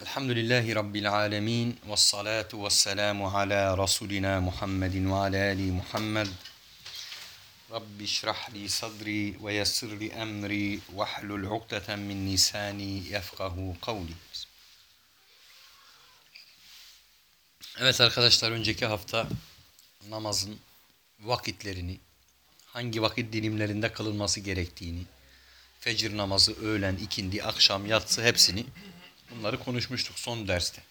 Elhamdülillahi Rabbil alemin ve salatu ve selamu ala Resulina Muhammedin ve ala Ali Muhammed. Rabbi şrah li sadri ve yessir li emri ve hlul ukdeten min lisani yefkahu kavli. Evet arkadaşlar önceki hafta namazın vakitlerini, hangi vakit dilimlerinde kılınması gerektiğini, fecir namazı, öğlen, ikindi, akşam, yatsı hepsini bunları konuşmuştuk son derste.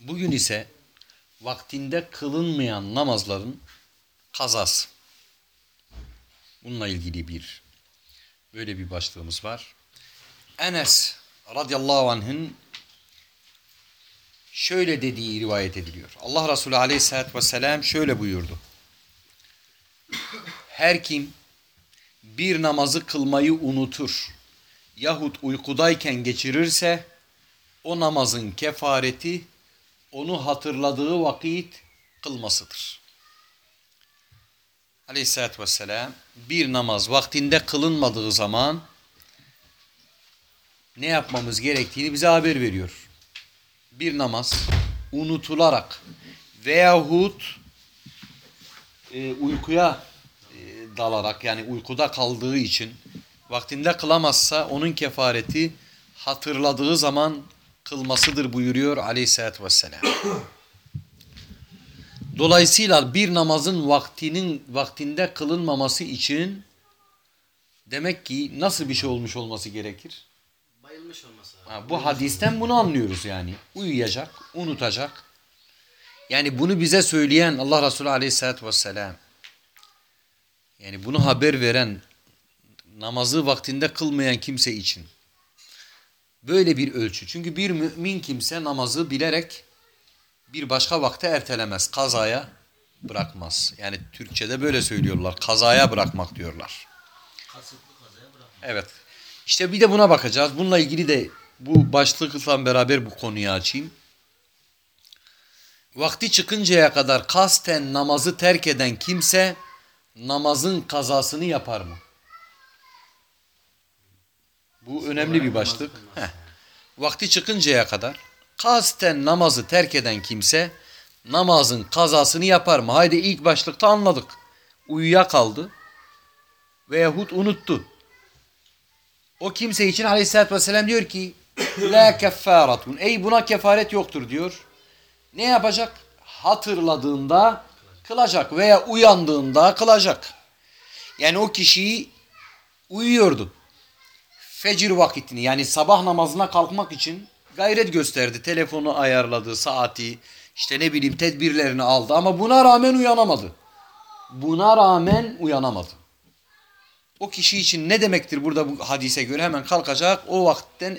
Bugün ise vaktinde kılınmayan namazların kazası. Bununla ilgili bir böyle bir başlığımız var. Enes radıyallahu anh'ın şöyle dediği rivayet ediliyor. Allah Resulü aleyhissalatü vesselam şöyle buyurdu. Her kim bir namazı kılmayı unutur yahut uykudayken geçirirse o namazın kefareti onu hatırladığı vakit kılmasıdır. Aleyhisselatü Vesselam bir namaz vaktinde kılınmadığı zaman ne yapmamız gerektiğini bize haber veriyor. Bir namaz unutularak veyahut e, uykuya dalarak yani uykuda kaldığı için vaktinde kılamazsa onun kefareti hatırladığı zaman kılmasıdır buyuruyor aleyhissalatü vesselam. Dolayısıyla bir namazın vaktinin vaktinde kılınmaması için demek ki nasıl bir şey olmuş olması gerekir? Bayılmış olması. Ha, bu hadisten bunu anlıyoruz yani. Uyuyacak, unutacak. Yani bunu bize söyleyen Allah Resulü Aleyhisselatü Vesselam. Yani bunu haber veren, namazı vaktinde kılmayan kimse için. Böyle bir ölçü. Çünkü bir mümin kimse namazı bilerek bir başka vakte ertelemez. Kazaya bırakmaz. Yani Türkçe'de böyle söylüyorlar. Kazaya bırakmak diyorlar. Kasıtlı kazaya bırakma. Evet. İşte bir de buna bakacağız. Bununla ilgili de bu başlıkla beraber bu konuyu açayım. Vakti çıkıncaya kadar kasten namazı terk eden kimse namazın kazasını yapar mı? Bu önemli bir başlık. Heh. Vakti çıkıncaya kadar kasten namazı terk eden kimse namazın kazasını yapar mı? Haydi ilk başlıkta anladık. Uyuyakaldı veyahut unuttu. O kimse için aleyhissalatü vesselam diyor ki La keffaratun. Ey buna kefaret yoktur diyor. Ne yapacak? Hatırladığında kılacak veya uyandığında kılacak. Yani o kişiyi uyuyordu. Fecir vakitini yani sabah namazına kalkmak için gayret gösterdi. Telefonu ayarladı, saati, işte ne bileyim tedbirlerini aldı ama buna rağmen uyanamadı. Buna rağmen uyanamadı. O kişi için ne demektir burada bu hadise göre hemen kalkacak. O vakitten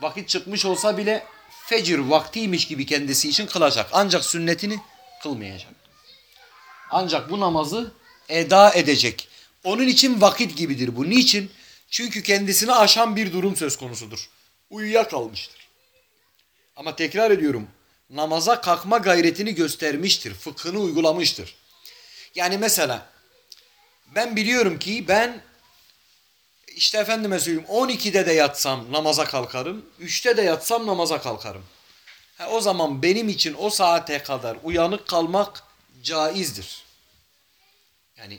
vakit çıkmış olsa bile fecir vaktiymiş gibi kendisi için kılacak. Ancak sünnetini kılmayacak. Ancak bu namazı eda edecek. Onun için vakit gibidir bu. Niçin? Çünkü kendisini aşan bir durum söz konusudur. Uyuyakalmıştır. Ama tekrar ediyorum namaza kalkma gayretini göstermiştir. Fıkhını uygulamıştır. Yani mesela ben biliyorum ki ben işte efendime söyleyeyim 12'de de yatsam namaza kalkarım. 3'te de yatsam namaza kalkarım. Ha, o zaman benim için o saate kadar uyanık kalmak caizdir. Yani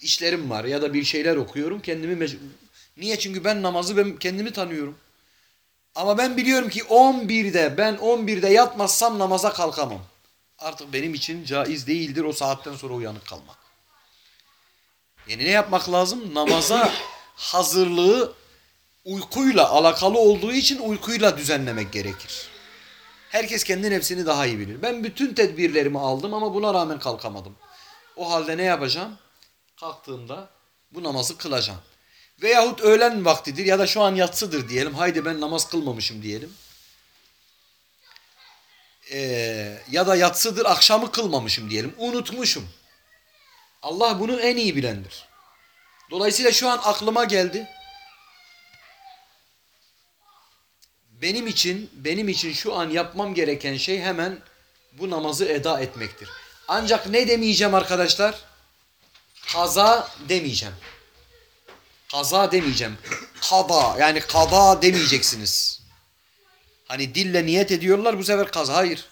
işlerim var ya da bir şeyler okuyorum kendimi Niye? Çünkü ben namazı ben kendimi tanıyorum. Ama ben biliyorum ki 11'de ben 11'de yatmazsam namaza kalkamam. Artık benim için caiz değildir o saatten sonra uyanık kalmak. Yani ne yapmak lazım? Namaza hazırlığı uykuyla alakalı olduğu için uykuyla düzenlemek gerekir. Herkes kendi nefsini daha iyi bilir. Ben bütün tedbirlerimi aldım ama buna rağmen kalkamadım. O halde ne yapacağım? Kalktığımda bu namazı kılacağım. Veyahut öğlen vaktidir ya da şu an yatsıdır diyelim. Haydi ben namaz kılmamışım diyelim. Ee, ya da yatsıdır akşamı kılmamışım diyelim. Unutmuşum. Allah bunu en iyi bilendir. Dolayısıyla şu an aklıma geldi. Benim için benim için şu an yapmam gereken şey hemen bu namazı eda etmektir. Ancak ne demeyeceğim arkadaşlar? Kaza demeyeceğim. Kaza demeyeceğim. kada yani kada demeyeceksiniz. Hani dille niyet ediyorlar bu sefer kaza. Hayır.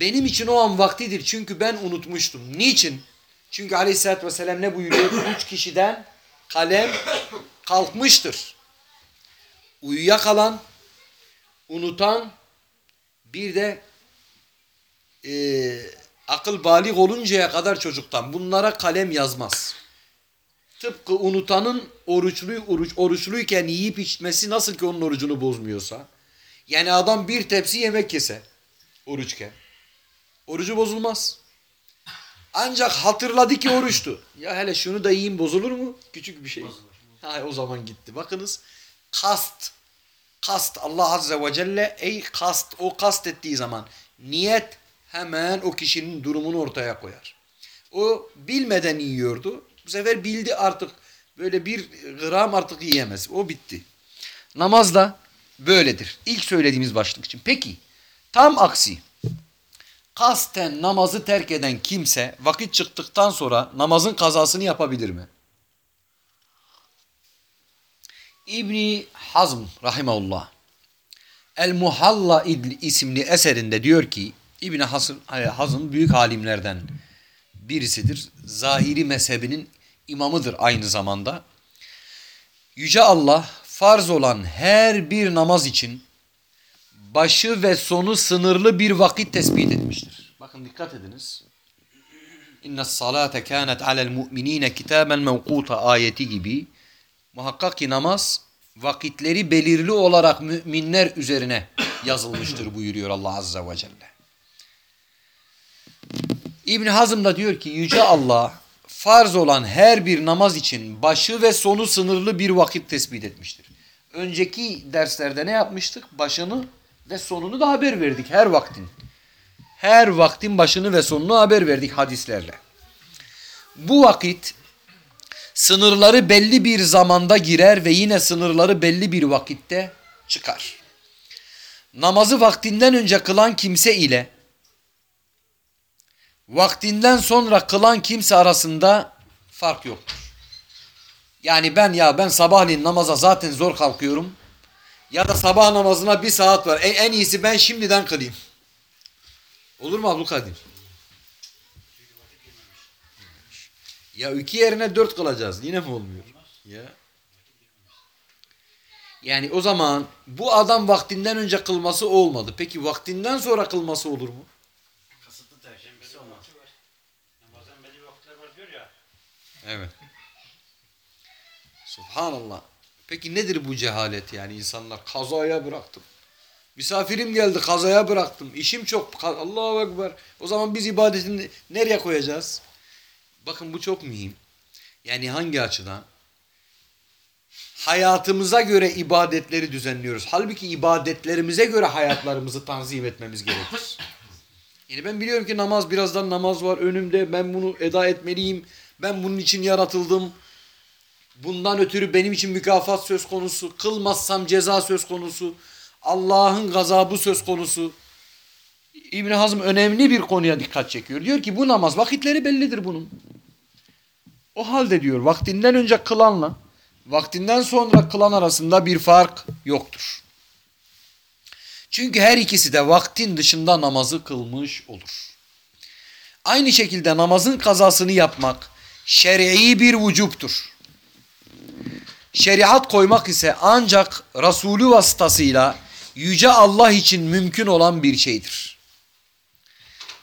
Benim için o an vaktidir çünkü ben unutmuştum. Niçin? Çünkü aleyhissalatü vesselam ne buyuruyor? Üç kişiden kalem kalkmıştır. Uyuyakalan, unutan, bir de e, akıl balik oluncaya kadar çocuktan. Bunlara kalem yazmaz. Tıpkı unutanın oruçlu, oruç, oruçluyken yiyip içmesi nasıl ki onun orucunu bozmuyorsa. Yani adam bir tepsi yemek yese oruçken. Orucu bozulmaz. Ancak hatırladı ki oruçtu. Ya hele şunu da yiyeyim bozulur mu? Küçük bir şey. Ha, o zaman gitti. Bakınız kast. Kast Allah Azze ve Celle ey kast o kast ettiği zaman niyet hemen o kişinin durumunu ortaya koyar. O bilmeden yiyordu. Bu sefer bildi artık böyle bir gram artık yiyemez. O bitti. Namaz da böyledir. İlk söylediğimiz başlık için. Peki tam aksi kasten namazı terk eden kimse vakit çıktıktan sonra namazın kazasını yapabilir mi? İbni Hazm rahimeullah El Muhalla isimli eserinde diyor ki İbni Hazm, büyük alimlerden birisidir. Zahiri mezhebinin imamıdır aynı zamanda. Yüce Allah farz olan her bir namaz için başı ve sonu sınırlı bir vakit tespit etmiştir. Bakın dikkat ediniz. İnne salate kânet alel mu'minîne kitaben mevkuta ayeti gibi muhakkak ki namaz vakitleri belirli olarak müminler üzerine yazılmıştır buyuruyor Allah Azze ve Celle. İbn Hazım da diyor ki Yüce Allah farz olan her bir namaz için başı ve sonu sınırlı bir vakit tespit etmiştir. Önceki derslerde ne yapmıştık? Başını ve sonunu da haber verdik her vaktin. Her vaktin başını ve sonunu haber verdik hadislerle. Bu vakit sınırları belli bir zamanda girer ve yine sınırları belli bir vakitte çıkar. Namazı vaktinden önce kılan kimse ile vaktinden sonra kılan kimse arasında fark yoktur. Yani ben ya ben sabahleyin namaza zaten zor kalkıyorum. Ya da sabah namazına bir saat var. En, en iyisi ben şimdiden kılayım. Olur mu Abdülkadir? Ya iki yerine dört kılacağız. Yine mi olmuyor? Ya. Yani o zaman bu adam vaktinden önce kılması olmadı. Peki vaktinden sonra kılması olur mu? Kasıtlı tercih olmaz. Namazın belli vakitler var diyor ya. Evet. Subhanallah. Peki nedir bu cehalet yani insanlar kazaya bıraktım. Misafirim geldi kazaya bıraktım. İşim çok. Allahu Ekber. O zaman biz ibadetini nereye koyacağız? Bakın bu çok mühim. Yani hangi açıdan? Hayatımıza göre ibadetleri düzenliyoruz. Halbuki ibadetlerimize göre hayatlarımızı tanzim etmemiz gerekir. Yani ben biliyorum ki namaz birazdan namaz var önümde. Ben bunu eda etmeliyim. Ben bunun için yaratıldım. Bundan ötürü benim için mükafat söz konusu. Kılmazsam ceza söz konusu. Allah'ın gazabı söz konusu. İbn Hazm önemli bir konuya dikkat çekiyor. Diyor ki bu namaz vakitleri bellidir bunun. O halde diyor vaktinden önce kılanla vaktinden sonra kılan arasında bir fark yoktur. Çünkü her ikisi de vaktin dışında namazı kılmış olur. Aynı şekilde namazın kazasını yapmak şer'i bir vücuptur. Şeriat koymak ise ancak Resulü vasıtasıyla Yüce Allah için mümkün olan bir şeydir.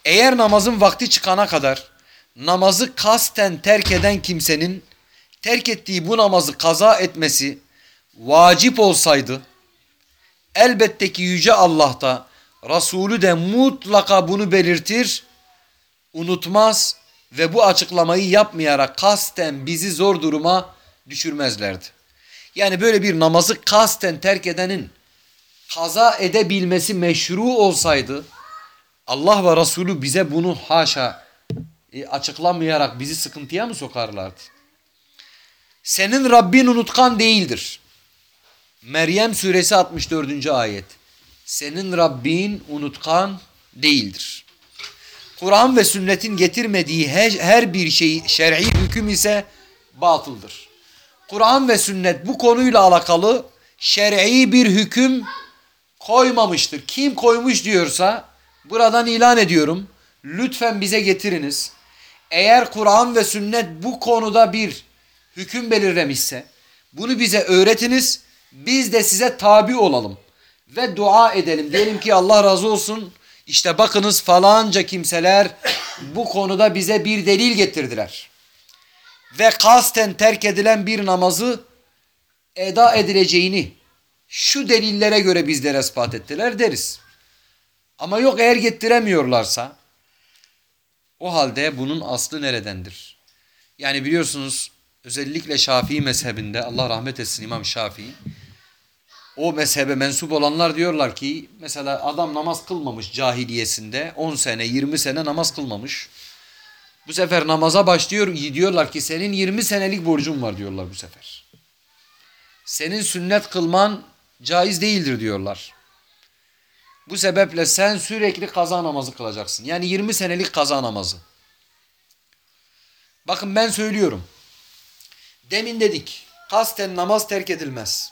Eğer namazın vakti çıkana kadar namazı kasten terk eden kimsenin terk ettiği bu namazı kaza etmesi vacip olsaydı elbette ki Yüce Allah da Resulü de mutlaka bunu belirtir, unutmaz ve bu açıklamayı yapmayarak kasten bizi zor duruma düşürmezlerdi. Yani böyle bir namazı kasten terk edenin kaza edebilmesi meşru olsaydı Allah ve Resulü bize bunu haşa açıklamayarak bizi sıkıntıya mı sokarlardı? Senin Rabbin unutkan değildir. Meryem suresi 64. ayet. Senin Rabbin unutkan değildir. Kur'an ve sünnetin getirmediği her, her bir şey şer'i hüküm ise batıldır. Kur'an ve sünnet bu konuyla alakalı şer'i bir hüküm koymamıştır. Kim koymuş diyorsa buradan ilan ediyorum. Lütfen bize getiriniz. Eğer Kur'an ve sünnet bu konuda bir hüküm belirlemişse bunu bize öğretiniz. Biz de size tabi olalım. Ve dua edelim. Diyelim ki Allah razı olsun. İşte bakınız falanca kimseler bu konuda bize bir delil getirdiler. Ve kasten terk edilen bir namazı eda edileceğini şu delillere göre bizlere ispat ettiler deriz. Ama yok eğer getiremiyorlarsa o halde bunun aslı neredendir? Yani biliyorsunuz özellikle Şafii mezhebinde Allah rahmet etsin İmam Şafii o mezhebe mensup olanlar diyorlar ki mesela adam namaz kılmamış cahiliyesinde 10 sene 20 sene namaz kılmamış. Bu sefer namaza başlıyor diyorlar ki senin 20 senelik borcun var diyorlar bu sefer. Senin sünnet kılman caiz değildir diyorlar. Bu sebeple sen sürekli kaza namazı kılacaksın. Yani 20 senelik kaza namazı. Bakın ben söylüyorum. Demin dedik. Kasten namaz terk edilmez.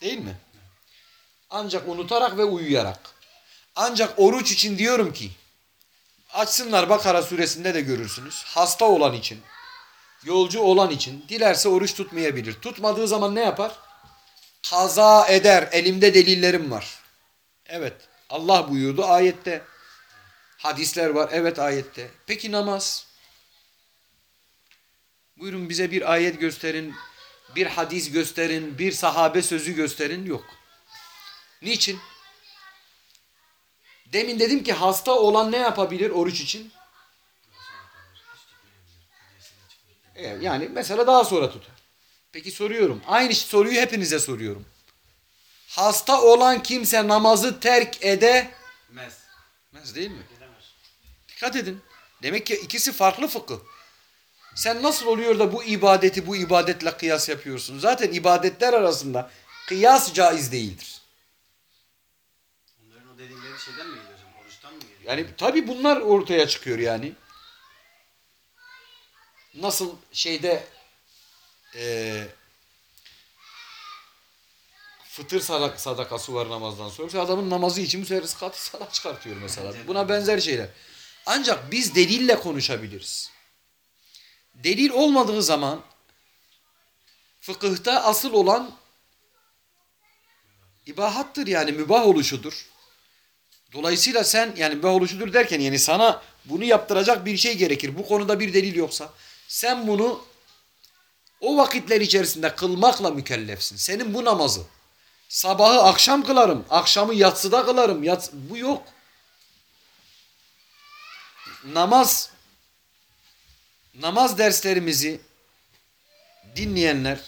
Değil mi? Ancak unutarak ve uyuyarak. Ancak oruç için diyorum ki açsınlar Bakara suresinde de görürsünüz. Hasta olan için, yolcu olan için dilerse oruç tutmayabilir. Tutmadığı zaman ne yapar? Kaza eder. Elimde delillerim var. Evet. Allah buyurdu ayette. Hadisler var. Evet ayette. Peki namaz? Buyurun bize bir ayet gösterin, bir hadis gösterin, bir sahabe sözü gösterin. Yok. Niçin? Demin dedim ki hasta olan ne yapabilir oruç için? Evet, yani mesela daha sonra tutar. Peki soruyorum. Aynı soruyu hepinize soruyorum. Hasta olan kimse namazı terk edemez Mes. değil mi? Gidemez. Dikkat edin. Demek ki ikisi farklı fıkıh. Sen nasıl oluyor da bu ibadeti bu ibadetle kıyas yapıyorsun? Zaten ibadetler arasında kıyas caiz değildir. Onların o dedikleri şeyden mi geliyor hocam? Oruçtan mı geliyor? Yani tabi bunlar ortaya çıkıyor yani. Nasıl şeyde eee fıtır sadak- sadakası var namazdan sonra. Mesela adamın namazı için bu sefer sadak çıkartıyor mesela. Buna benzer şeyler. Ancak biz delille konuşabiliriz. Delil olmadığı zaman fıkıhta asıl olan ibahattır yani mübah oluşudur. Dolayısıyla sen yani mübah oluşudur derken yani sana bunu yaptıracak bir şey gerekir. Bu konuda bir delil yoksa sen bunu o vakitler içerisinde kılmakla mükellefsin. Senin bu namazı sabahı akşam kılarım, akşamı yatsıda kılarım. Yats bu yok. Namaz namaz derslerimizi dinleyenler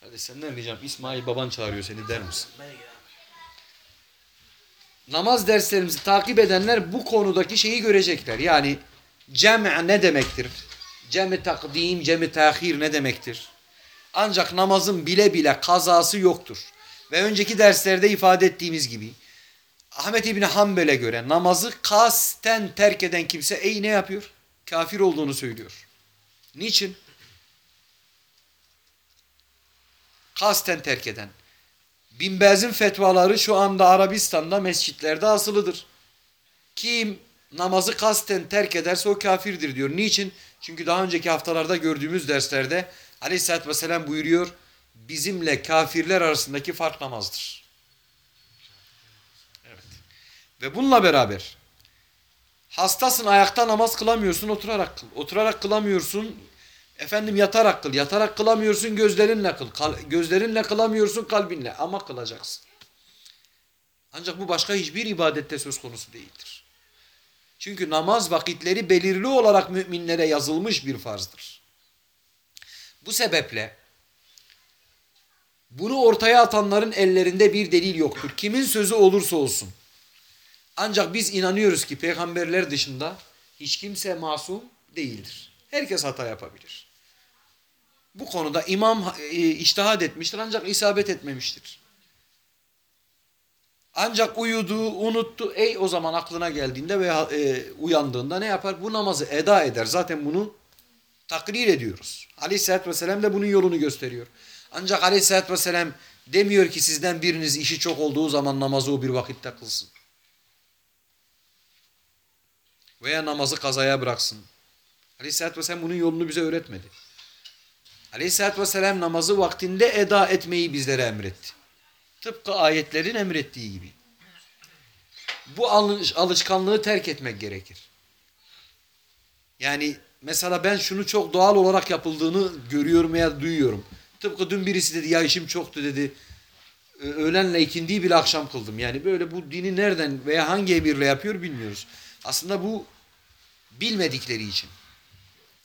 hadi senden ricam İsmail baban çağırıyor seni der misin? namaz derslerimizi takip edenler bu konudaki şeyi görecekler. Yani cem' ne demektir? Cem-i takdim, cem-i tahir ne demektir? Ancak namazın bile bile kazası yoktur. Ve önceki derslerde ifade ettiğimiz gibi Ahmet İbni Hanbel'e göre namazı kasten terk eden kimse ey ne yapıyor? Kafir olduğunu söylüyor. Niçin? Kasten terk eden. Binbaz'ın fetvaları şu anda Arabistan'da mescitlerde asılıdır. Kim namazı kasten terk ederse o kafirdir diyor. Niçin? Çünkü daha önceki haftalarda gördüğümüz derslerde Aleyhisselatü Vesselam buyuruyor bizimle kafirler arasındaki fark namazdır. Evet. Ve bununla beraber hastasın ayakta namaz kılamıyorsun oturarak kıl. Oturarak kılamıyorsun efendim yatarak kıl. Yatarak kılamıyorsun gözlerinle kıl. Kal- gözlerinle kılamıyorsun kalbinle ama kılacaksın. Ancak bu başka hiçbir ibadette söz konusu değildir. Çünkü namaz vakitleri belirli olarak müminlere yazılmış bir farzdır. Bu sebeple bunu ortaya atanların ellerinde bir delil yoktur. Kimin sözü olursa olsun. Ancak biz inanıyoruz ki peygamberler dışında hiç kimse masum değildir. Herkes hata yapabilir. Bu konuda imam e, iştihad etmiştir ancak isabet etmemiştir. Ancak uyudu, unuttu. Ey o zaman aklına geldiğinde veya e, uyandığında ne yapar? Bu namazı eda eder. Zaten bunu Takrir ediyoruz. Aleyhisselatü Vesselam da bunun yolunu gösteriyor. Ancak Aleyhisselatü Vesselam demiyor ki sizden biriniz işi çok olduğu zaman namazı o bir vakitte kılsın. Veya namazı kazaya bıraksın. Aleyhisselatü Vesselam bunun yolunu bize öğretmedi. Aleyhisselatü Vesselam namazı vaktinde eda etmeyi bizlere emretti. Tıpkı ayetlerin emrettiği gibi. Bu alış- alışkanlığı terk etmek gerekir. Yani mesela ben şunu çok doğal olarak yapıldığını görüyorum veya duyuyorum. Tıpkı dün birisi dedi ya işim çoktu dedi. Öğlenle ikindiyi bile akşam kıldım. Yani böyle bu dini nereden veya hangi emirle yapıyor bilmiyoruz. Aslında bu bilmedikleri için.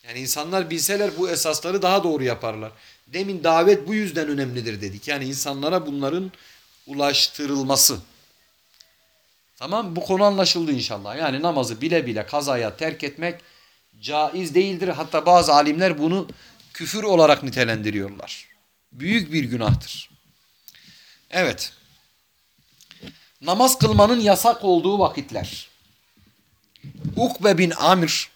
Yani insanlar bilseler bu esasları daha doğru yaparlar. Demin davet bu yüzden önemlidir dedik. Yani insanlara bunların ulaştırılması. Tamam bu konu anlaşıldı inşallah. Yani namazı bile bile kazaya terk etmek caiz değildir. Hatta bazı alimler bunu küfür olarak nitelendiriyorlar. Büyük bir günahtır. Evet. Namaz kılmanın yasak olduğu vakitler. Ukbe bin Amir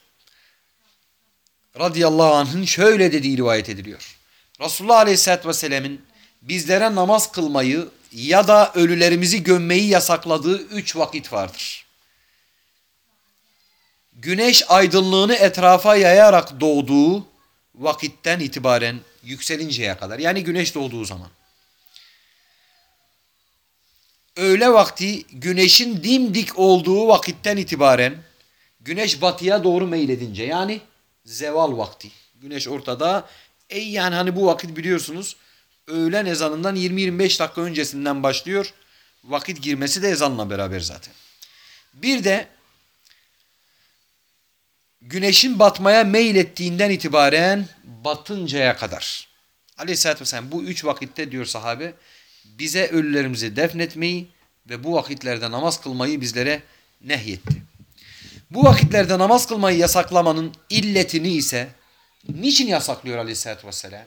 radıyallahu anh'ın şöyle dediği rivayet ediliyor. Resulullah aleyhissalatü vesselam'ın bizlere namaz kılmayı ya da ölülerimizi gömmeyi yasakladığı üç vakit vardır. Güneş aydınlığını etrafa yayarak doğduğu vakitten itibaren yükselinceye kadar yani güneş doğduğu zaman. Öğle vakti güneşin dimdik olduğu vakitten itibaren güneş batıya doğru meyledince yani zeval vakti. Güneş ortada. E yani hani bu vakit biliyorsunuz öğlen ezanından 20-25 dakika öncesinden başlıyor. Vakit girmesi de ezanla beraber zaten. Bir de güneşin batmaya meylettiğinden itibaren batıncaya kadar. Aleyhisselatü Vesselam bu üç vakitte diyor sahabe bize ölülerimizi defnetmeyi ve bu vakitlerde namaz kılmayı bizlere nehyetti. Bu vakitlerde namaz kılmayı yasaklamanın illetini ise niçin yasaklıyor Aleyhisselatü Vesselam?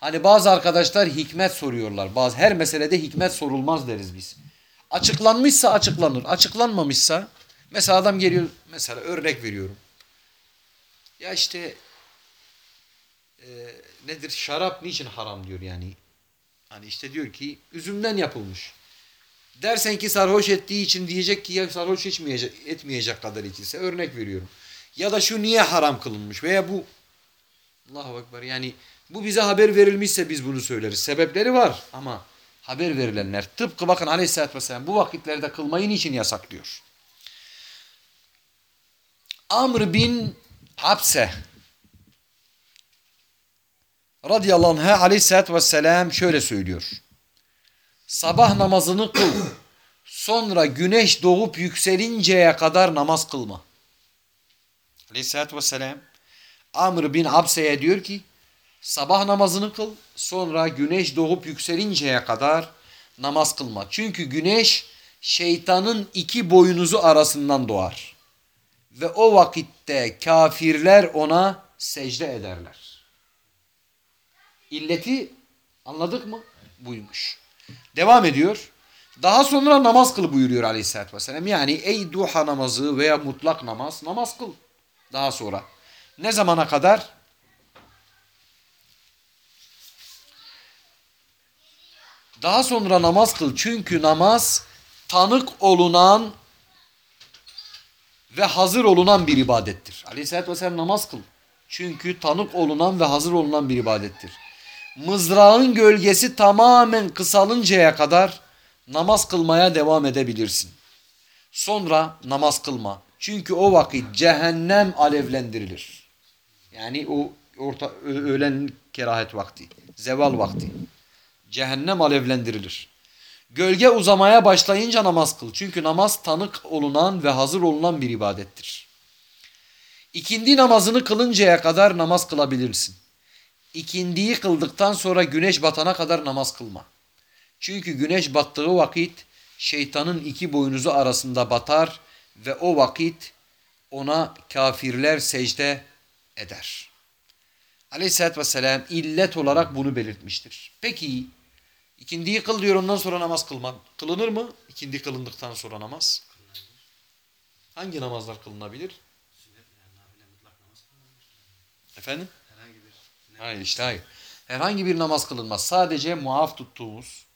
Hani bazı arkadaşlar hikmet soruyorlar. Bazı her meselede hikmet sorulmaz deriz biz. Açıklanmışsa açıklanır. Açıklanmamışsa mesela adam geliyor mesela örnek veriyorum. Ya işte e, nedir şarap niçin haram diyor yani. Hani işte diyor ki üzümden yapılmış. Dersen ki sarhoş ettiği için diyecek ki ya sarhoş etmeyecek, etmeyecek kadar içilse örnek veriyorum. Ya da şu niye haram kılınmış veya bu Allahu Ekber yani bu bize haber verilmişse biz bunu söyleriz. Sebepleri var ama haber verilenler tıpkı bakın aleyhissalatü vesselam bu vakitlerde kılmayı niçin yasaklıyor? Amr bin Hapse radıyallahu anh aleyhissalatü vesselam şöyle söylüyor. Sabah namazını kıl. Sonra güneş doğup yükselinceye kadar namaz kılma. Aleyhissalatü vesselam Amr bin Abse'ye diyor ki sabah namazını kıl. Sonra güneş doğup yükselinceye kadar namaz kılma. Çünkü güneş şeytanın iki boynuzu arasından doğar. Ve o vakitte kafirler ona secde ederler. İlleti anladık mı? Buymuş. Devam ediyor. Daha sonra namaz kıl buyuruyor aleyhissalatü vesselam. Yani ey duha namazı veya mutlak namaz namaz kıl. Daha sonra. Ne zamana kadar? Daha sonra namaz kıl. Çünkü namaz tanık olunan ve hazır olunan bir ibadettir. Aleyhisselatü Vesselam namaz kıl. Çünkü tanık olunan ve hazır olunan bir ibadettir. Mızrağın gölgesi tamamen kısalıncaya kadar namaz kılmaya devam edebilirsin. Sonra namaz kılma. Çünkü o vakit cehennem alevlendirilir. Yani o orta öğlen kerahet vakti, zeval vakti. Cehennem alevlendirilir. Gölge uzamaya başlayınca namaz kıl. Çünkü namaz tanık olunan ve hazır olunan bir ibadettir. İkindi namazını kılıncaya kadar namaz kılabilirsin. İkindiyi kıldıktan sonra güneş batana kadar namaz kılma. Çünkü güneş battığı vakit şeytanın iki boynuzu arasında batar ve o vakit ona kafirler secde eder. Aleyhisselatü Vesselam illet olarak bunu belirtmiştir. Peki ikindiyi kıl diyor ondan sonra namaz kılman. Kılınır mı? İkindi kılındıktan sonra namaz. Hangi namazlar kılınabilir? Efendim? Hayır işte hayır. Herhangi bir namaz kılınmaz. Sadece muaf tuttuğumuz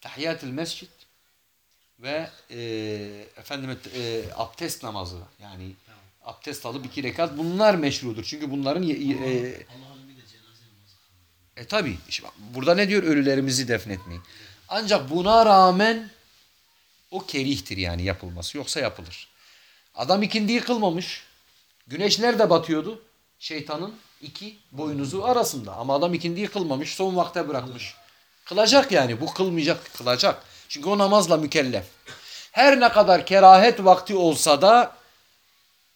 tahiyyatül mescid ve e, efendim e, abdest namazı yani abdest alıp iki rekat bunlar meşrudur. Çünkü bunların e, Allah'ın bir de cenaze namazı kılıyor. E tabi işte bak, burada ne diyor ölülerimizi defnetmeyin. Ancak buna rağmen o kerihtir yani yapılması. Yoksa yapılır. Adam ikindiyi kılmamış. Güneş nerede batıyordu? Şeytanın iki boynuzu arasında. Ama adam ikindiyi kılmamış. Son vakte bırakmış. Kılacak yani. Bu kılmayacak. Kılacak. Çünkü o namazla mükellef. Her ne kadar kerahet vakti olsa da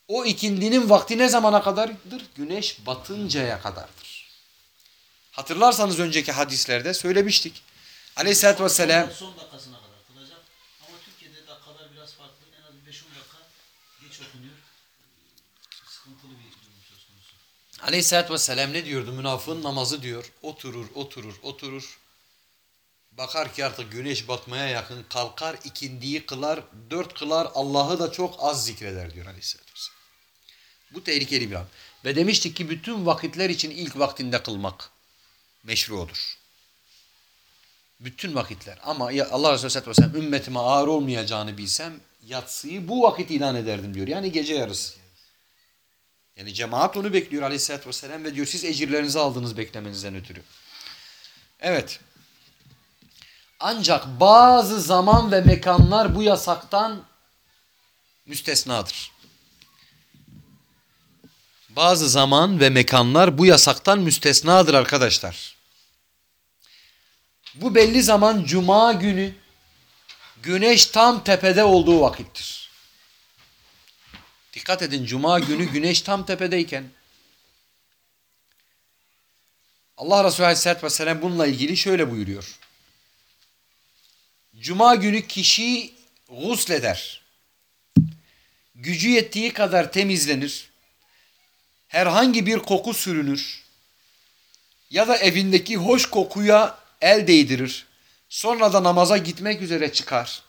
o ikindinin vakti ne zamana kadardır? Güneş batıncaya kadardır. Hatırlarsanız önceki hadislerde söylemiştik. Aleyhisselatü Vesselam Son dakikasına kadar kılacak. Ama Türkiye'de dakikalar biraz farklı. En az 5-10 dakika geç okunuyor. Sıkıntılı bir durum söz konusu. Aleyhisselatü Vesselam ne diyordu? Münafığın namazı diyor. Oturur, oturur, oturur. Bakar ki artık güneş batmaya yakın kalkar, ikindiyi kılar, dört kılar, Allah'ı da çok az zikreder diyor Aleyhisselatü Vesselam. Bu tehlikeli bir an. Ve demiştik ki bütün vakitler için ilk vaktinde kılmak meşrudur. Bütün vakitler. Ama Allah Resulü Aleyhisselatü Vesselam ümmetime ağır olmayacağını bilsem yatsıyı bu vakit ilan ederdim diyor. Yani gece yarısı. Yani cemaat onu bekliyor aleyhissalatü vesselam ve diyor siz ecirlerinizi aldınız beklemenizden ötürü. Evet. Ancak bazı zaman ve mekanlar bu yasaktan müstesnadır. Bazı zaman ve mekanlar bu yasaktan müstesnadır arkadaşlar. Bu belli zaman cuma günü güneş tam tepede olduğu vakittir. Dikkat edin cuma günü güneş tam tepedeyken Allah Resulü Aleyhisselatü Vesselam bununla ilgili şöyle buyuruyor. Cuma günü kişi gusleder. Gücü yettiği kadar temizlenir. Herhangi bir koku sürünür. Ya da evindeki hoş kokuya el değdirir. Sonra da namaza gitmek üzere çıkar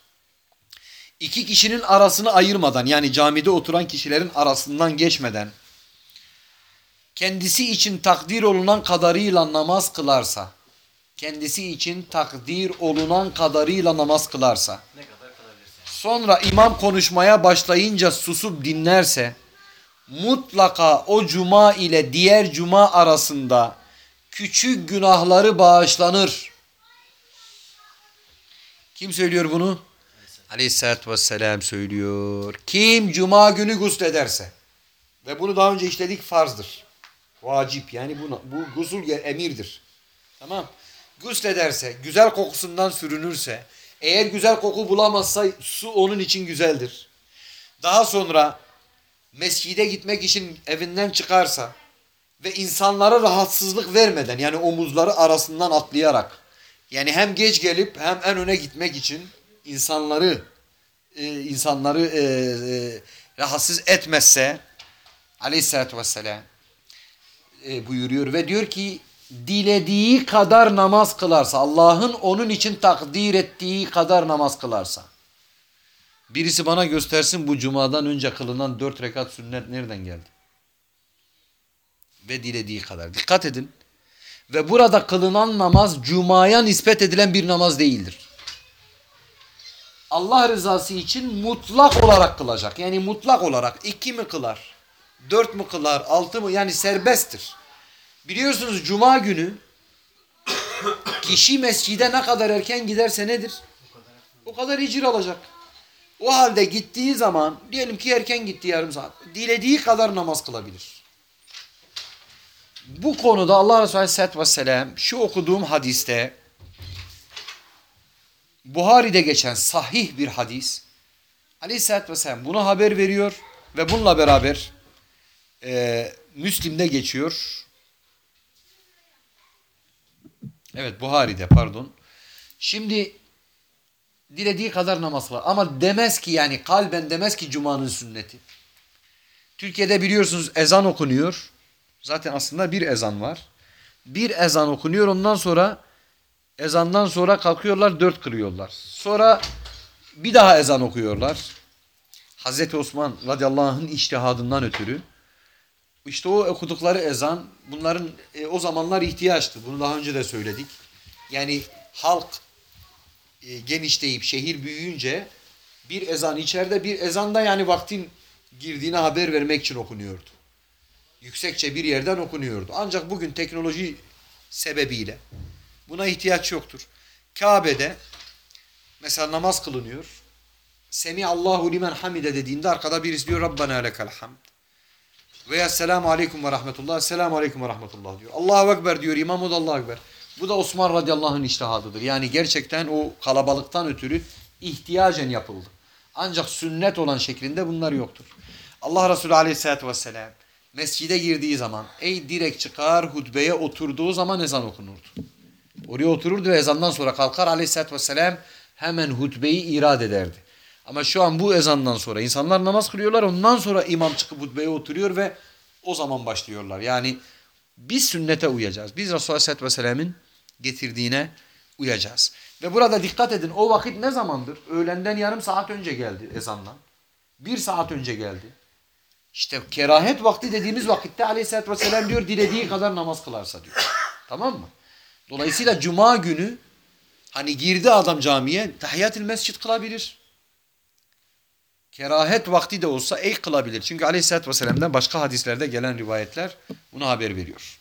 iki kişinin arasını ayırmadan yani camide oturan kişilerin arasından geçmeden kendisi için takdir olunan kadarıyla namaz kılarsa kendisi için takdir olunan kadarıyla namaz kılarsa Ne kadar kılabilirsin? sonra imam konuşmaya başlayınca susup dinlerse mutlaka o cuma ile diğer cuma arasında küçük günahları bağışlanır. Kim söylüyor bunu? Aleyhisselatü Vesselam söylüyor. Kim cuma günü guslederse ve bunu daha önce işledik farzdır. Vacip yani bu, bu gusül emirdir. Tamam. Guslederse, güzel kokusundan sürünürse, eğer güzel koku bulamazsa su onun için güzeldir. Daha sonra mescide gitmek için evinden çıkarsa ve insanlara rahatsızlık vermeden yani omuzları arasından atlayarak yani hem geç gelip hem en öne gitmek için insanları e, insanları e, e, rahatsız etmezse aleyhissalatü vesselam e, buyuruyor ve diyor ki dilediği kadar namaz kılarsa Allah'ın onun için takdir ettiği kadar namaz kılarsa birisi bana göstersin bu cumadan önce kılınan dört rekat sünnet nereden geldi? Ve dilediği kadar. Dikkat edin. Ve burada kılınan namaz cumaya nispet edilen bir namaz değildir. Allah rızası için mutlak olarak kılacak. Yani mutlak olarak iki mi kılar, dört mü kılar, altı mı yani serbesttir. Biliyorsunuz cuma günü kişi mescide ne kadar erken giderse nedir? O kadar icir alacak. O halde gittiği zaman diyelim ki erken gitti yarım saat. Dilediği kadar namaz kılabilir. Bu konuda Allah Resulü Aleyhisselatü Vesselam şu okuduğum hadiste Buhari'de geçen sahih bir hadis Aleyhisselatü Vesselam bunu haber veriyor ve bununla beraber e, Müslim'de geçiyor. Evet Buhari'de pardon. Şimdi dilediği kadar namaz kılar. Ama demez ki yani kalben demez ki Cuma'nın sünneti. Türkiye'de biliyorsunuz ezan okunuyor. Zaten aslında bir ezan var. Bir ezan okunuyor ondan sonra ezandan sonra kalkıyorlar dört kılıyorlar. Sonra bir daha ezan okuyorlar. Hazreti Osman radıyallahu anh'ın iştihadından ötürü işte o okudukları ezan bunların e, o zamanlar ihtiyaçtı. Bunu daha önce de söyledik. Yani halk genişleyip şehir büyüyünce bir ezan içeride bir ezan da yani vaktin girdiğine haber vermek için okunuyordu. Yüksekçe bir yerden okunuyordu. Ancak bugün teknoloji sebebiyle buna ihtiyaç yoktur. Kabe'de mesela namaz kılınıyor. Semi Allahu limen hamide dediğinde arkada birisi diyor Rabbena lekal hamd. Veya selamu aleyküm ve rahmetullah. Selamu aleyküm ve rahmetullah diyor. Allahu Ekber diyor. İmam o da Allahu Ekber. Bu da Osman radıyallahu anh'ın iştihadıdır. Yani gerçekten o kalabalıktan ötürü ihtiyacen yapıldı. Ancak sünnet olan şeklinde bunlar yoktur. Allah Resulü aleyhissalatü vesselam mescide girdiği zaman ey direkt çıkar hutbeye oturduğu zaman ezan okunurdu. Oraya otururdu ve ezandan sonra kalkar aleyhissalatü vesselam hemen hutbeyi irad ederdi. Ama şu an bu ezandan sonra insanlar namaz kılıyorlar ondan sonra imam çıkıp hutbeye oturuyor ve o zaman başlıyorlar. Yani biz sünnete uyacağız. Biz Resulullah Aleyhisselatü Vesselam'ın getirdiğine uyacağız. Ve burada dikkat edin o vakit ne zamandır? Öğlenden yarım saat önce geldi ezandan. Bir saat önce geldi. İşte kerahet vakti dediğimiz vakitte Aleyhisselatü Vesselam diyor dilediği kadar namaz kılarsa diyor. Tamam mı? Dolayısıyla cuma günü hani girdi adam camiye tahiyyatül mescid kılabilir. Kerahet vakti de olsa ey kılabilir. Çünkü Aleyhisselatü Vesselam'dan başka hadislerde gelen rivayetler buna haber veriyor.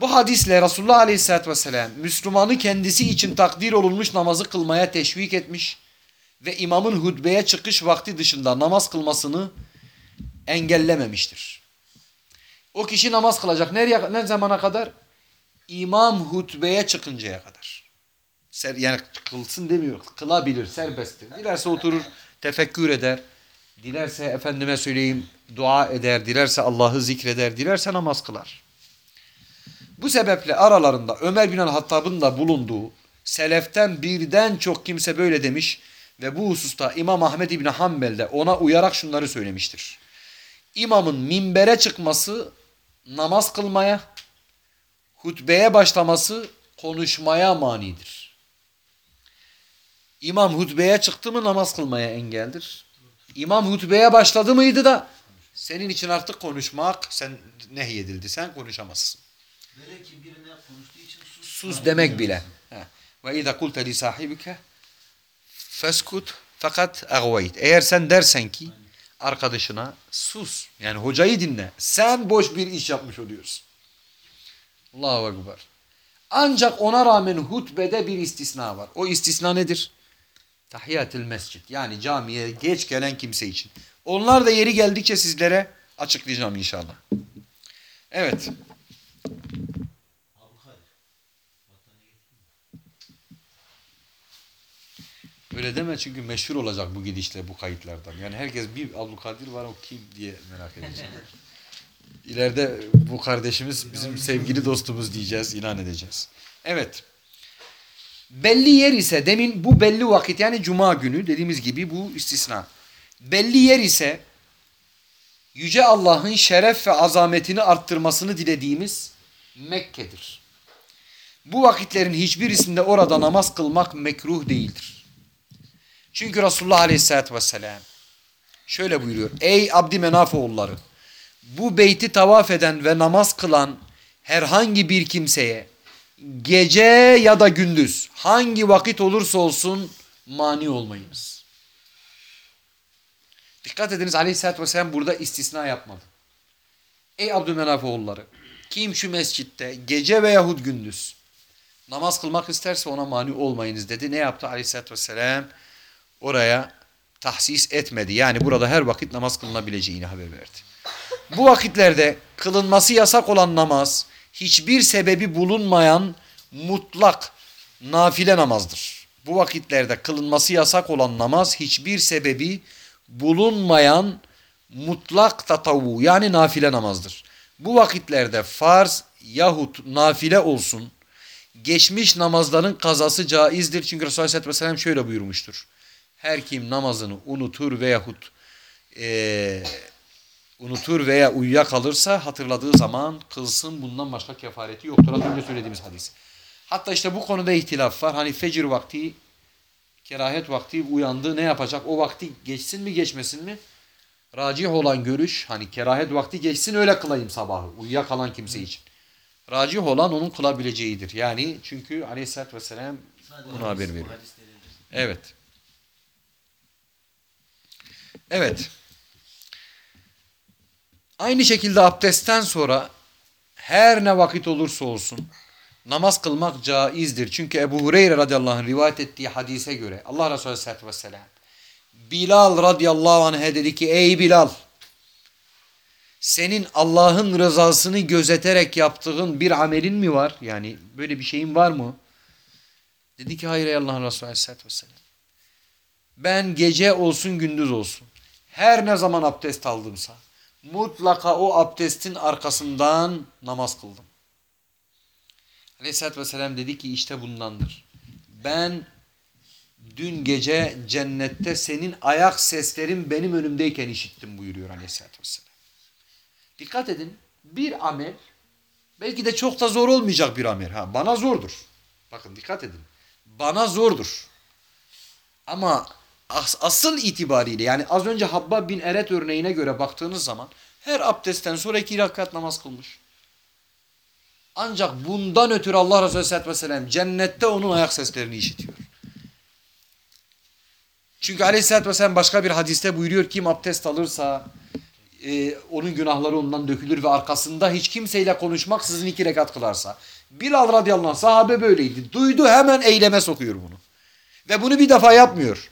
Bu hadisle Resulullah Aleyhisselatü Vesselam Müslümanı kendisi için takdir olunmuş namazı kılmaya teşvik etmiş ve imamın hutbeye çıkış vakti dışında namaz kılmasını engellememiştir. O kişi namaz kılacak. Nereye, ne zamana kadar? İmam hutbeye çıkıncaya kadar. Ser, yani kılsın demiyor. Kılabilir, serbesttir. Dilerse oturur, tefekkür eder. Dilerse efendime söyleyeyim dua eder. Dilerse Allah'ı zikreder. Dilerse namaz kılar. Bu sebeple aralarında Ömer bin el-Hattab'ın da bulunduğu seleften birden çok kimse böyle demiş ve bu hususta İmam Ahmed İbni Hanbel de ona uyarak şunları söylemiştir. İmamın minbere çıkması namaz kılmaya, hutbeye başlaması konuşmaya manidir. İmam hutbeye çıktı mı namaz kılmaya engeldir. İmam hutbeye başladı mıydı da senin için artık konuşmak sen nehyedildi. Sen konuşamazsın. Velev ki birine konuştuğu için sus. Sus demek bile. Ve izâ kulte li sahibike feskut fakat agvayt. Eğer sen dersen ki arkadaşına sus. Yani hocayı dinle. Sen boş bir iş yapmış oluyorsun. Allahu Ekber. Ancak ona rağmen hutbede bir istisna var. O istisna nedir? Tahiyyatül mescid. Yani camiye geç gelen kimse için. Onlar da yeri geldikçe sizlere açıklayacağım inşallah. Evet. Abdülkadir. Battaniye getirdin mi? Öyle deme çünkü meşhur olacak bu gidişle bu kayıtlardan. Yani herkes bir Abdülkadir var o kim diye merak edecek. İleride bu kardeşimiz bizim sevgili dostumuz diyeceğiz, ilan edeceğiz. Evet. Belli yer ise demin bu belli vakit yani cuma günü dediğimiz gibi bu istisna. Belli yer ise Yüce Allah'ın şeref ve azametini arttırmasını dilediğimiz Mekke'dir. Bu vakitlerin hiçbirisinde orada namaz kılmak mekruh değildir. Çünkü Resulullah Aleyhisselatü Vesselam şöyle buyuruyor. Ey Abdümenaf oğulları bu beyti tavaf eden ve namaz kılan herhangi bir kimseye gece ya da gündüz hangi vakit olursa olsun mani olmayınız. Dikkat ediniz Aleyhisselatü Vesselam burada istisna yapmadı. Ey Abdümenaf oğulları kim şu mescitte gece veyahut gündüz namaz kılmak isterse ona mani olmayınız dedi. Ne yaptı Aleyhisselatü Vesselam? Oraya tahsis etmedi. Yani burada her vakit namaz kılınabileceğini haber verdi. Bu vakitlerde kılınması yasak olan namaz hiçbir sebebi bulunmayan mutlak nafile namazdır. Bu vakitlerde kılınması yasak olan namaz hiçbir sebebi bulunmayan mutlak tatavu yani nafile namazdır. Bu vakitlerde farz yahut nafile olsun geçmiş namazların kazası caizdir. Çünkü Resulullah Aleyhisselatü Vesselam şöyle buyurmuştur. Her kim namazını unutur veyahut e, unutur veya uyuyakalırsa hatırladığı zaman kılsın bundan başka kefareti yoktur. Az önce söylediğimiz hadis. Hatta işte bu konuda ihtilaf var. Hani fecir vakti, kerahet vakti uyandı ne yapacak? O vakti geçsin mi geçmesin mi? Racih olan görüş hani kerahet vakti geçsin öyle kılayım sabahı. Uyuyakalan kimse için. Racih olan onun kılabileceğidir. Yani çünkü aleyhissalatü vesselam bunu haber veriyor. Evet. Evet. Aynı şekilde abdestten sonra her ne vakit olursa olsun namaz kılmak caizdir. Çünkü Ebu Hureyre radıyallahu anh rivayet ettiği hadise göre Allah Resulü aleyhissalatü vesselam Bilal radıyallahu anh'e dedi ki ey Bilal senin Allah'ın rızasını gözeterek yaptığın bir amelin mi var? Yani böyle bir şeyin var mı? Dedi ki hayır ey Allah'ın Resulü aleyhissalatü vesselam. Ben gece olsun gündüz olsun. Her ne zaman abdest aldımsa mutlaka o abdestin arkasından namaz kıldım. Aleyhisselatü Vesselam dedi ki işte bundandır. Ben dün gece cennette senin ayak seslerin benim önümdeyken işittim buyuruyor Aleyhisselatü Vesselam. Dikkat edin bir amel belki de çok da zor olmayacak bir amel. Ha, bana zordur. Bakın dikkat edin. Bana zordur. Ama as- asıl itibariyle yani az önce Habba bin Eret örneğine göre baktığınız zaman her abdestten sonra iki rekat namaz kılmış. Ancak bundan ötürü Allah Resulü Aleyhisselatü Vesselam cennette onun ayak seslerini işitiyor. Çünkü Aleyhisselatü Vesselam başka bir hadiste buyuruyor kim abdest alırsa e, onun günahları ondan dökülür ve arkasında hiç kimseyle konuşmaksızın iki rekat kılarsa. Bilal radıyallahu anh sahabe böyleydi. Duydu hemen eyleme sokuyor bunu. Ve bunu bir defa yapmıyor.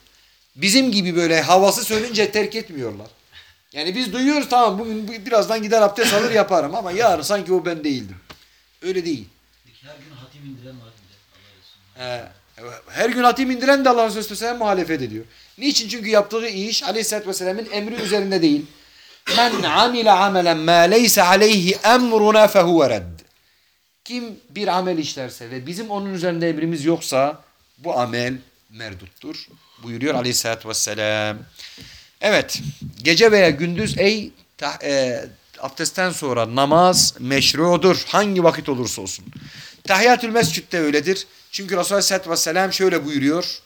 Bizim gibi böyle havası sönünce terk etmiyorlar. Yani biz duyuyoruz tamam bugün bu- birazdan gider abdest alır yaparım ama yarın sanki o ben değildim. Öyle değil. Her gün hatim indiren var. Ee, her gün hatim indiren de Allah Resulü Aleyhisselam muhalefet ediyor. Niçin? Çünkü yaptığı iş Aleyhisselatü Vesselam'ın emri üzerinde değil. Men amile amelen ma leyse aleyhi emruna fehuve redd. Kim bir amel işlerse ve bizim onun üzerinde emrimiz yoksa bu amel merduttur Buyuruyor Aleyhisselatü Vesselam. Evet. Gece veya gündüz ey ta- e, abdestten sonra namaz meşrudur. Hangi vakit olursa olsun. Tahiyyatül mescid de öyledir. Çünkü Resulullah Aleyhisselatü Vesselam şöyle buyuruyor.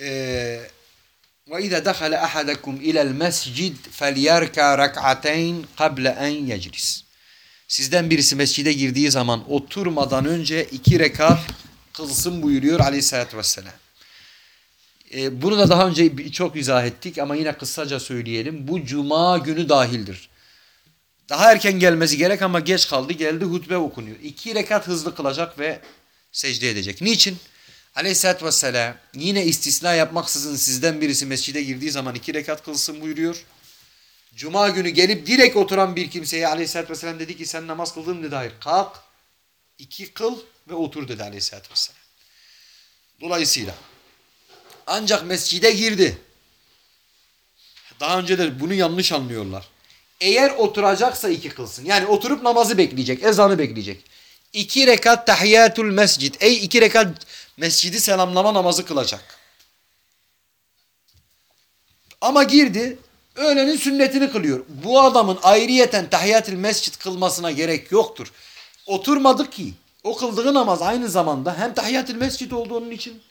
Eee وإذا دخل أحدكم إلى المسجد فليركع ركعتين قبل أن يجلس. Sizden birisi mescide girdiği zaman oturmadan önce iki rekat kılsın buyuruyor aleyhissalatü vesselam. Ee, bunu da daha önce çok izah ettik ama yine kısaca söyleyelim. Bu cuma günü dahildir. Daha erken gelmesi gerek ama geç kaldı geldi hutbe okunuyor. İki rekat hızlı kılacak ve secde edecek. Niçin? Aleyhisselatü Vesselam yine istisna yapmaksızın sizden birisi mescide girdiği zaman iki rekat kılsın buyuruyor. Cuma günü gelip direkt oturan bir kimseye Aleyhisselatü Vesselam dedi ki sen namaz kıldın dedi hayır. Kalk iki kıl ve otur dedi Aleyhisselatü Vesselam. Dolayısıyla ancak mescide girdi. Daha önce de bunu yanlış anlıyorlar. Eğer oturacaksa iki kılsın. Yani oturup namazı bekleyecek, ezanı bekleyecek. İki rekat tahiyyatul mescid. Ey iki rekat mescidi selamlama namazı kılacak. Ama girdi, öğlenin sünnetini kılıyor. Bu adamın ayrıyeten tahiyyatül mescid kılmasına gerek yoktur. Oturmadı ki. O kıldığı namaz aynı zamanda hem tahiyyatül mescid oldu onun için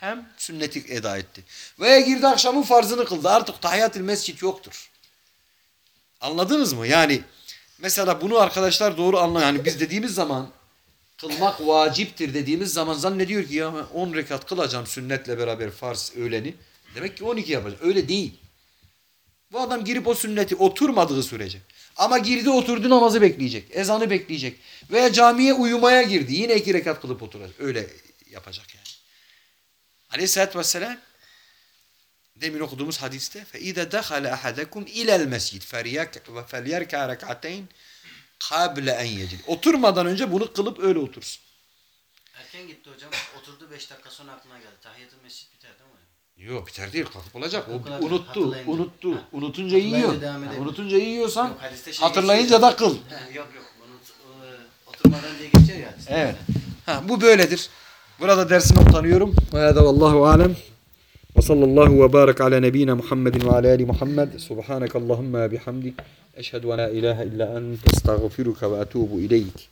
hem sünneti eda etti. Veya girdi akşamın farzını kıldı. Artık tahiyyatül mescid yoktur. Anladınız mı? Yani mesela bunu arkadaşlar doğru anlayın. Yani biz dediğimiz zaman kılmak vaciptir dediğimiz zaman zannediyor ki ya 10 rekat kılacağım sünnetle beraber farz öğleni. Demek ki 12 yapacağım. Öyle değil. Bu adam girip o sünneti oturmadığı sürece. Ama girdi oturdu namazı bekleyecek. Ezanı bekleyecek. Veya camiye uyumaya girdi. Yine iki rekat kılıp oturacak. Öyle yapacak yani. Aleyhisselatü Vesselam demin okuduğumuz hadiste فَاِذَا دَخَلَ أَحَدَكُمْ اِلَى الْمَسْجِدِ فَلْيَرْكَى رَكْعَتَيْنِ قَبْلَ اَنْ يَجِلِ Oturmadan önce bunu kılıp öyle otursun. Erken gitti hocam. Oturdu 5 dakika sonra aklına geldi. Tahiyyatül mescid biter değil mi? Yok biter değil kalkıp olacak. O O, unuttu, hatırlayınca. unuttu. Ha. Unutunca Hatırlayınca yiyor. devam edelim. Unutunca yiyorsan Yok, hadiste şey hatırlayınca da kıl. Yok yok. Unut, e, oturmadan diye geçiyor ya. hadiste. Evet. Ha, bu böyledir. Burada dersimi utanıyorum. Ve vallahu alem. Ve sallallahu ve barik ala nebiyyina Muhammedin ve ala ali Muhammed. Subhaneke Allahümme bihamdik. Eşhedü en la ilahe illa ente estağfiruke ve etubu ileyk.